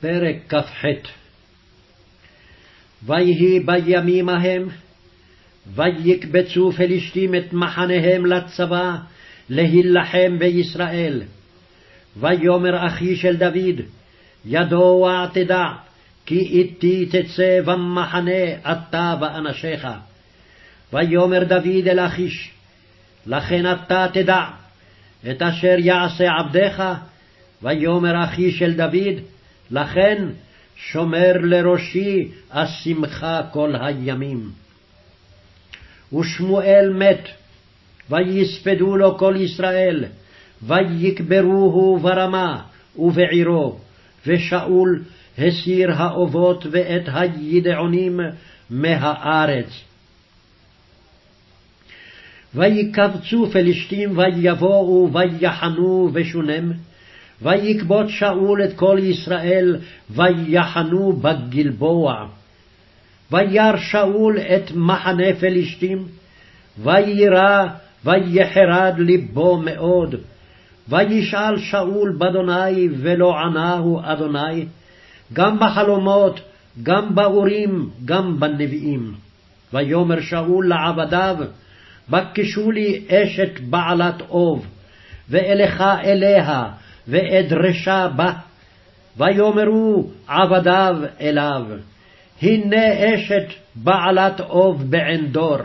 פרק כ"ח ויהי בימים ההם, ויקבצו פלשתים את מחניהם לצבא, להילחם בישראל. ויאמר אחי של דוד, ידוע תדע, כי איתי תצא במחנה אתה ואנשיך. ויאמר דוד אל אחיש, לכן אתה תדע, את אשר יעשה עבדיך, ויאמר אחי של דוד, לכן שומר לראשי אשמחה כל הימים. ושמואל מת, ויספדו לו כל ישראל, ויקברוהו ברמה ובעירו, ושאול הסיר האובות ואת הידעונים מהארץ. ויקבצו פלשתים ויבואו ויחנו ושונם, ויקבוץ שאול את כל ישראל, ויחנו בגלבוע. וירא שאול את מחנה פלשתים, ויירא ויחרד לבו מאוד. וישאל שאול באדוני, ולא ענהו אדוני, גם בחלומות, גם באורים, גם בנביאים. ויאמר שאול לעבדיו, בקשו לי אשת בעלת אוב, ואלכה אליה, ואדרשה בה. ויאמרו עבדיו אליו, הנה אשת בעלת אוב בעין דור.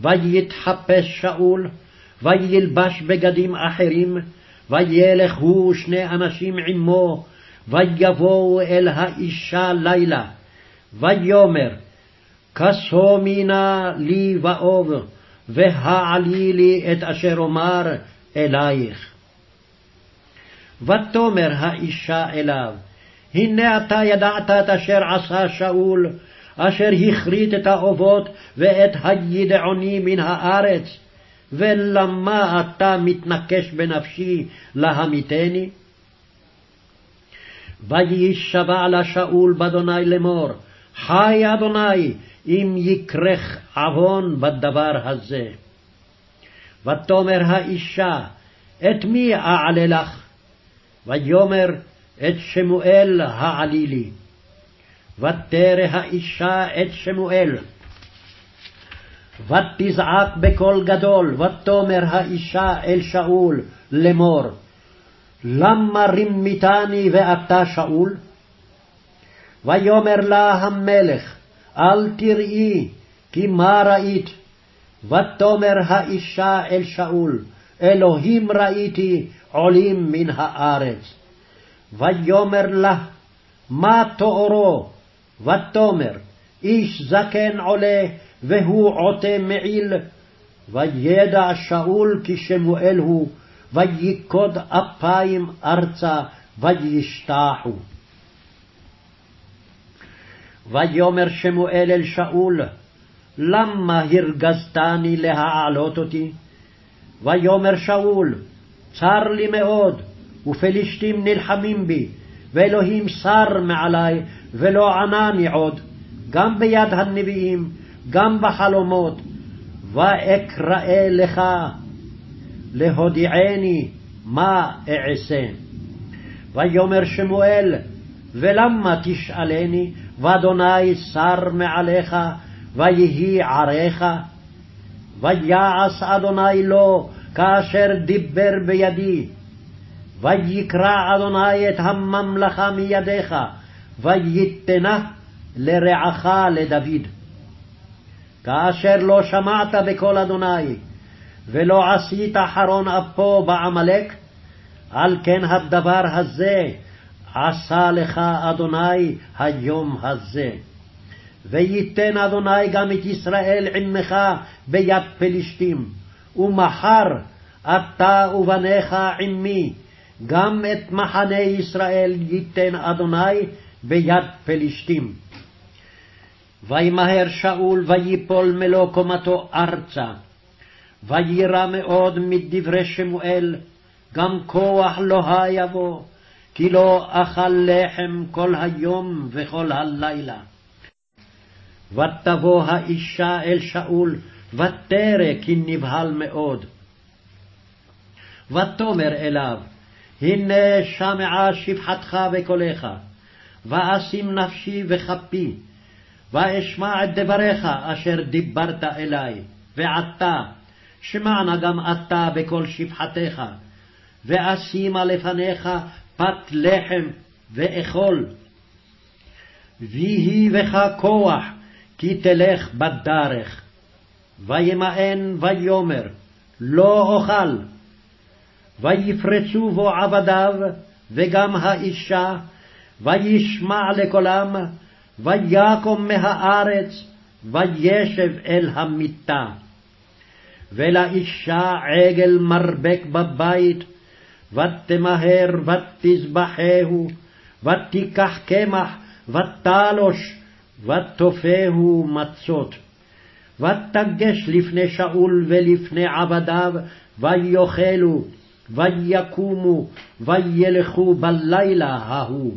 ויתחפש שאול, וילבש בגדים אחרים, וילך הוא שני אנשים עמו, ויבואו אל האישה לילה. ויאמר, כסומי נא לי באוב, והעלי לי את אשר אומר אלייך. ותאמר האישה אליו, הנה אתה ידעת את אשר עשה שאול, אשר הכרית את האובות ואת הידעוני מן הארץ, ולמה אתה מתנקש בנפשי להמיתני? וישבע לה שאול באדוני לאמור, חי אדוני, אם יקרך עוון בדבר הזה. ותאמר האישה, את מי אעלה לך? ויאמר את שמואל העלי לי. ותרא האישה את שמואל. ותזעק בקול גדול, ותאמר האישה אל שאול לאמור, למה רימיתני ואתה שאול? ויאמר לה המלך, אל תראי, כי מה ראית? ותאמר האישה אל שאול, אלוהים ראיתי עולים מן הארץ. ויאמר לה, מה תוארו? ותאמר, איש זקן עולה, והוא עוטה מעיל. וידע שאול כי שמואל הוא, ויקוד אפיים ארצה, וישתחו. ויאמר שמואל אל שאול, למה הרגזתני להעלות אותי? ויאמר שאול, צר לי מאוד, ופלשתים נלחמים בי, ואלוהים שר מעלי, ולא ענני עוד, גם ביד הנביאים, גם בחלומות, ואקרא לך להודיעני מה אעשה. ויאמר שמואל, ולמה תשאלני, ואדוני שר מעליך, ויהי עריך? ויעש אדוני לו כאשר דיבר בידי. ויקרע אדוני את הממלכה מידיך, ויתנה לרעך לדוד. כאשר לא שמעת בקול אדוני, ולא עשית חרון אפו בעמלק, על כן הדבר הזה עשה לך אדוני היום הזה. וייתן אדוני גם את ישראל עמך ביד פלשתים, ומחר אתה ובניך עמי, גם את מחנה ישראל ייתן אדוני ביד פלשתים. וימהר שאול ויפול מלוא קומתו ארצה, ויירא מאוד מדברי שמואל, גם כוח לא היבוא, כי לא אכל לחם כל היום וכל הלילה. ותבוא האישה אל שאול, ותרא כי נבהל מאוד. ותאמר אליו, הנה שמעה שפחתך וקולך, ואשים נפשי וכפי, ואשמע את דבריך אשר דיברת אלי, ועתה, שמענה גם אתה בקול שפחתך, ואשימה לפניך פת לחם ואכול. ויהי בך כוח, כי תלך בדרך. וימאן ויאמר, לא אוכל. ויפרצו בו עבדיו, וגם האישה, וישמע לקולם, ויקום מהארץ, וישב אל המיטה. ולאישה עגל מרבק בבית, ותמהר ותזבחהו, ותיקח קמח, ותלוש, ותופהו מצות. ותגש לפני שאול ולפני עבדיו, ויאכלו, ויקומו, וילכו בלילה ההוא.